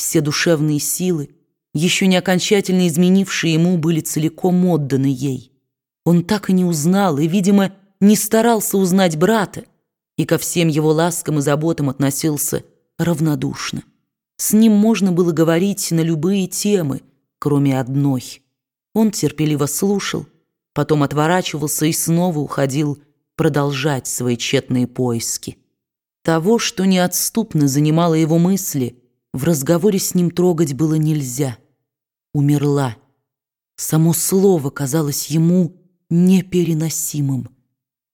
Все душевные силы, еще не окончательно изменившие ему, были целиком отданы ей. Он так и не узнал и, видимо, не старался узнать брата, и ко всем его ласкам и заботам относился равнодушно. С ним можно было говорить на любые темы, кроме одной. Он терпеливо слушал, потом отворачивался и снова уходил продолжать свои тщетные поиски. Того, что неотступно занимало его мысли, в разговоре с ним трогать было нельзя. Умерла. Само слово казалось ему непереносимым.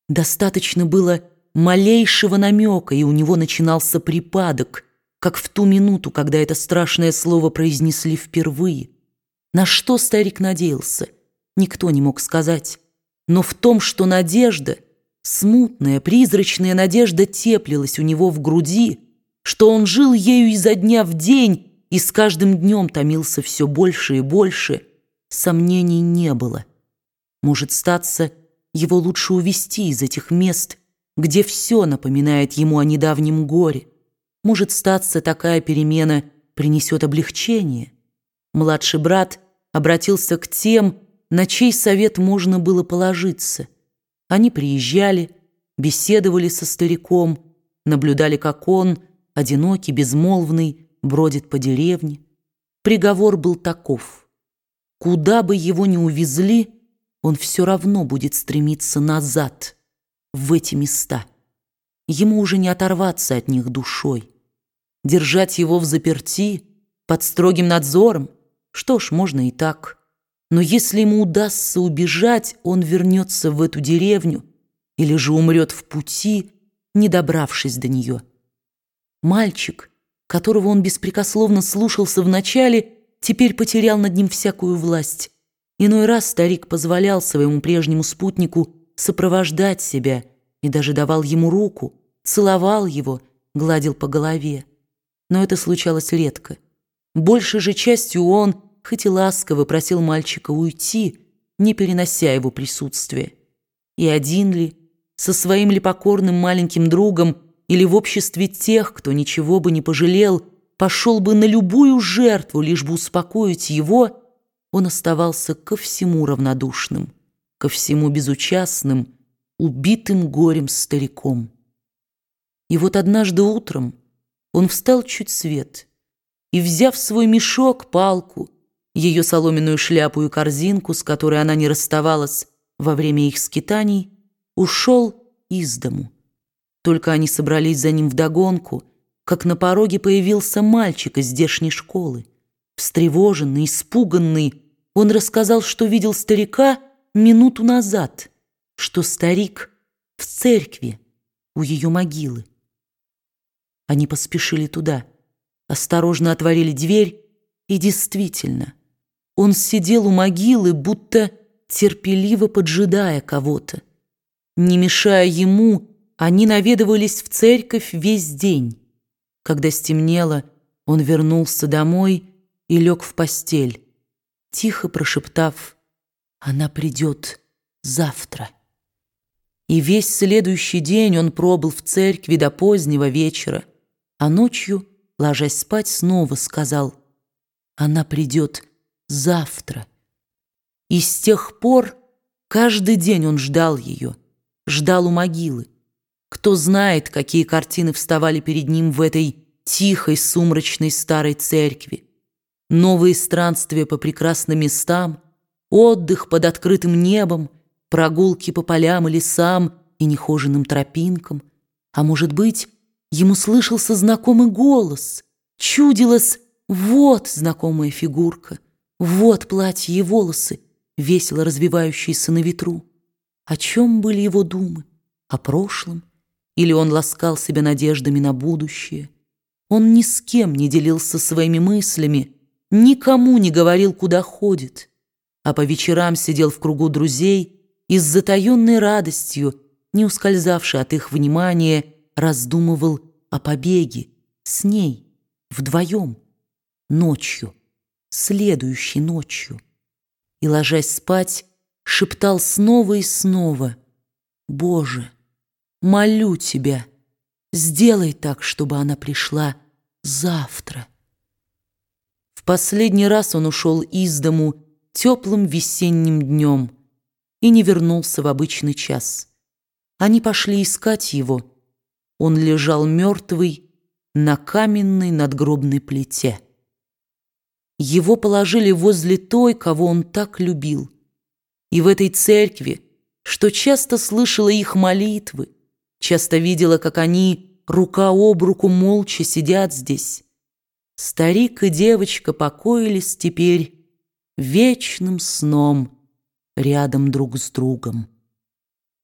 Достаточно было малейшего намека, и у него начинался припадок, как в ту минуту, когда это страшное слово произнесли впервые. На что старик надеялся, никто не мог сказать. Но в том, что надежда, смутная, призрачная надежда теплилась у него в груди, что он жил ею изо дня в день и с каждым днем томился все больше и больше, сомнений не было. Может статься, его лучше увести из этих мест, где все напоминает ему о недавнем горе. Может статься, такая перемена принесет облегчение. Младший брат обратился к тем, на чей совет можно было положиться. Они приезжали, беседовали со стариком, наблюдали, как он, одинокий, безмолвный, бродит по деревне. Приговор был таков. Куда бы его ни увезли, он все равно будет стремиться назад, в эти места. Ему уже не оторваться от них душой. Держать его в заперти, под строгим надзором, что ж, можно и так. Но если ему удастся убежать, он вернется в эту деревню или же умрет в пути, не добравшись до нее. Мальчик, которого он беспрекословно слушался вначале, теперь потерял над ним всякую власть. Иной раз старик позволял своему прежнему спутнику сопровождать себя и даже давал ему руку, целовал его, гладил по голове. Но это случалось редко. Большей же частью он, хоть и ласково, просил мальчика уйти, не перенося его присутствия. И один ли, со своим ли покорным маленьким другом или в обществе тех, кто ничего бы не пожалел, пошел бы на любую жертву, лишь бы успокоить его – он оставался ко всему равнодушным, ко всему безучастным, убитым горем стариком. И вот однажды утром он встал чуть свет и, взяв свой мешок, палку, ее соломенную шляпу и корзинку, с которой она не расставалась во время их скитаний, ушел из дому. Только они собрались за ним вдогонку, как на пороге появился мальчик из здешней школы. Встревоженный, испуганный, он рассказал, что видел старика минуту назад, что старик в церкви у ее могилы. Они поспешили туда, осторожно отворили дверь, и действительно, он сидел у могилы, будто терпеливо поджидая кого-то. Не мешая ему, они наведывались в церковь весь день. Когда стемнело, он вернулся домой и лег в постель, тихо прошептав «Она придет завтра». И весь следующий день он пробыл в церкви до позднего вечера, а ночью, ложась спать, снова сказал «Она придет завтра». И с тех пор каждый день он ждал ее, ждал у могилы. Кто знает, какие картины вставали перед ним в этой тихой, сумрачной старой церкви. Новые странствия по прекрасным местам, отдых под открытым небом, прогулки по полям и лесам и нехоженным тропинкам. А может быть, ему слышался знакомый голос, чудилось вот знакомая фигурка, вот платье и волосы, весело развивающиеся на ветру. О чем были его думы? О прошлом? Или он ласкал себя надеждами на будущее? Он ни с кем не делился своими мыслями, никому не говорил, куда ходит, а по вечерам сидел в кругу друзей и с затаенной радостью, не ускользавшей от их внимания, раздумывал о побеге с ней, вдвоем, ночью, следующей ночью. И, ложась спать, шептал снова и снова, «Боже, молю Тебя, сделай так, чтобы она пришла завтра». последний раз он ушел из дому теплым весенним днем и не вернулся в обычный час. Они пошли искать его. Он лежал мертвый на каменной надгробной плите. Его положили возле той, кого он так любил. И в этой церкви, что часто слышала их молитвы, часто видела, как они рука об руку молча сидят здесь, старик и девочка покоились теперь вечным сном рядом друг с другом.